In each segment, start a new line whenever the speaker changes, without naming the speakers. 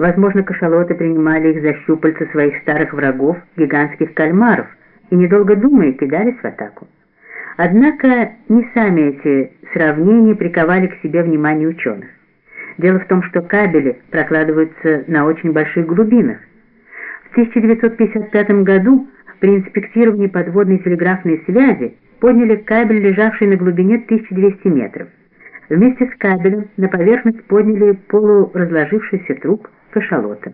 Возможно, кашалоты принимали их за щупальца своих старых врагов, гигантских кальмаров, и, недолго думая, кидались в атаку. Однако не сами эти сравнения приковали к себе внимание ученых. Дело в том, что кабели прокладываются на очень больших глубинах. В 1955 году при инспектировании подводной телеграфной связи подняли кабель, лежавший на глубине 1200 метров. Вместе с кабелем на поверхность подняли полуразложившийся труп кашалота.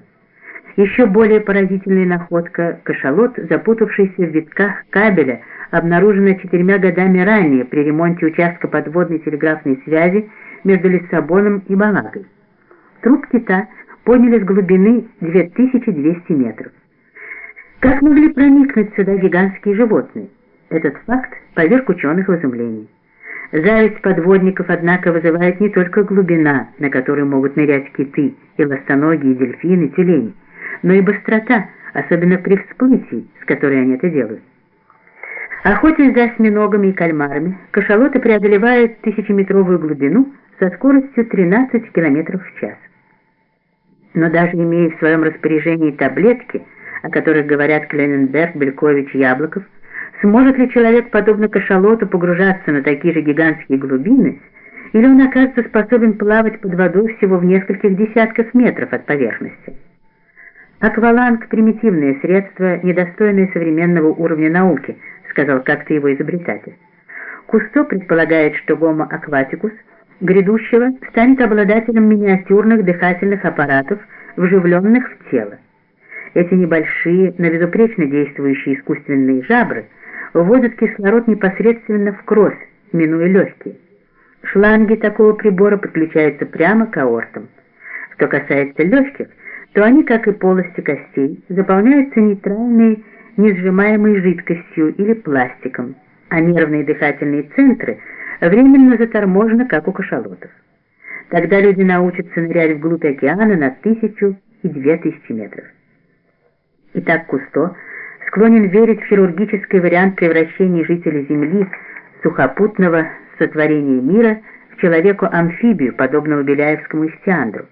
Еще более поразительная находка – кашалот, запутавшийся в витках кабеля, обнаружена четырьмя годами ранее при ремонте участка подводной телеграфной связи между Лиссабоном и Балагой. Труп кита подняли с глубины 2200 метров. Как могли проникнуть сюда гигантские животные? Этот факт поверг ученых в изумление. Зависть подводников, однако, вызывает не только глубина, на которой могут нырять киты, и ластоногие, дельфины, тюлени, но и быстрота, особенно при всплытии, с которой они это делают. Охотясь за осьминогами и кальмарами, кашалоты преодолевают тысячеметровую глубину со скоростью 13 км в час. Но даже имея в своем распоряжении таблетки, о которых говорят Клененберг, Белькович, Яблоков, сможет ли человек, подобно кашалоту, погружаться на такие же гигантские глубины, или он окажется способен плавать под водой всего в нескольких десятках метров от поверхности? Акваланг – примитивное средство, недостойное современного уровня науки, сказал как-то его изобретатель. Кусто предполагает, что гомо акватикус грядущего станет обладателем миниатюрных дыхательных аппаратов, вживленных в тело. Эти небольшие, но безупречно действующие искусственные жабры вводят кислород непосредственно в кровь, минуя легкие. Шланги такого прибора подключаются прямо к аортам. Что касается легких – то они, как и полости костей, заполняются нейтральной, несжимаемой жидкостью или пластиком, а нервные дыхательные центры временно заторможены, как у кашалотов. Тогда люди научатся нырять вглубь океана на тысячу и две тысячи метров. Итак, Кусто склонен верить в хирургический вариант превращения жителей Земли сухопутного сотворения мира в человеку-амфибию, подобного Беляевскому Истиандру.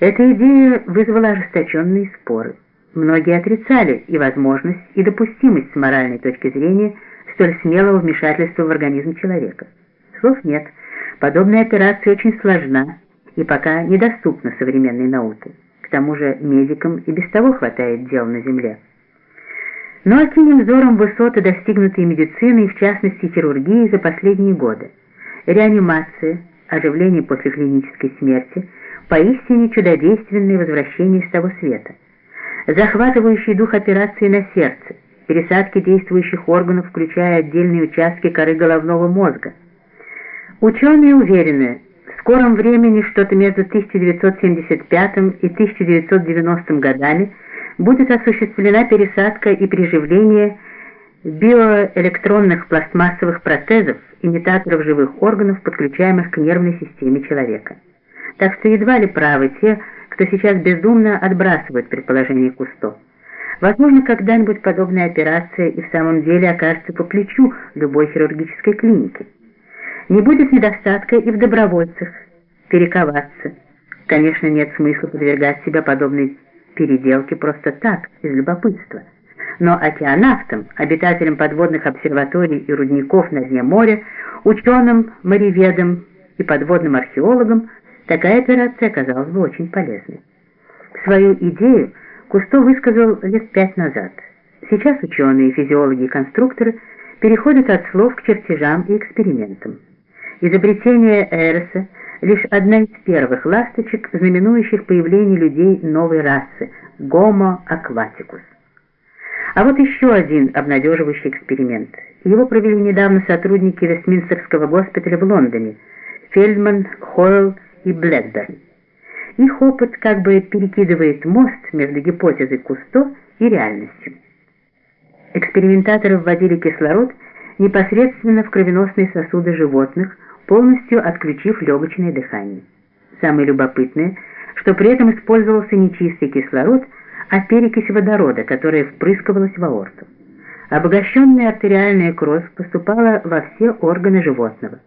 Эта идея вызвала ожесточенные споры. Многие отрицали и возможность, и допустимость с моральной точки зрения столь смелого вмешательства в организм человека. Слов нет. Подобная операция очень сложна и пока недоступна современной науке. К тому же медикам и без того хватает дел на Земле. Но окинем взором высоты, достигнутые медициной, в частности хирургии, за последние годы. Реанимация, оживление после клинической смерти – поистине чудодейственное возвращение с того света. Захватывающий дух операции на сердце, пересадки действующих органов, включая отдельные участки коры головного мозга. Ученые уверены, в скором времени, что-то между 1975 и 1990 годами, будет осуществлена пересадка и приживление биоэлектронных пластмассовых протезов, имитаторов живых органов, подключаемых к нервной системе человека так что едва ли правы те, кто сейчас безумно отбрасывает предположение Кусто. Возможно, когда-нибудь подобная операция и в самом деле окажется по плечу любой хирургической клиники. Не будет недостатка и в добровольцах перековаться. Конечно, нет смысла подвергать себя подобной переделке просто так, из любопытства. Но океанавтам, обитателям подводных обсерваторий и рудников на дне моря, ученым, мореведам и подводным археологам Такая операция оказалась бы очень полезной. Свою идею Кусто высказал лет пять назад. Сейчас ученые, физиологи и конструкторы переходят от слов к чертежам и экспериментам. Изобретение Эреса – лишь одна из первых ласточек, знаменующих появление людей новой расы – Homo aquaticus. А вот еще один обнадеживающий эксперимент. Его провели недавно сотрудники Вестминстерского госпиталя в Лондоне – Фельдман, Хойл и Блэкберн. Их опыт как бы перекидывает мост между гипотезой Кусто и реальностью. Экспериментаторы вводили кислород непосредственно в кровеносные сосуды животных, полностью отключив легочное дыхание. Самое любопытное, что при этом использовался не чистый кислород, а перекись водорода, которая впрыскивалась в аорту. Обогащенная артериальная кровь поступала во все органы животного.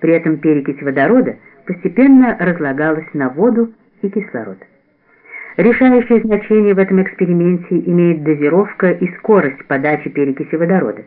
При этом перекись водорода – постепенно разлагалась на воду и кислород. Решающее значение в этом эксперименте имеет дозировка и скорость подачи перекиси водорода.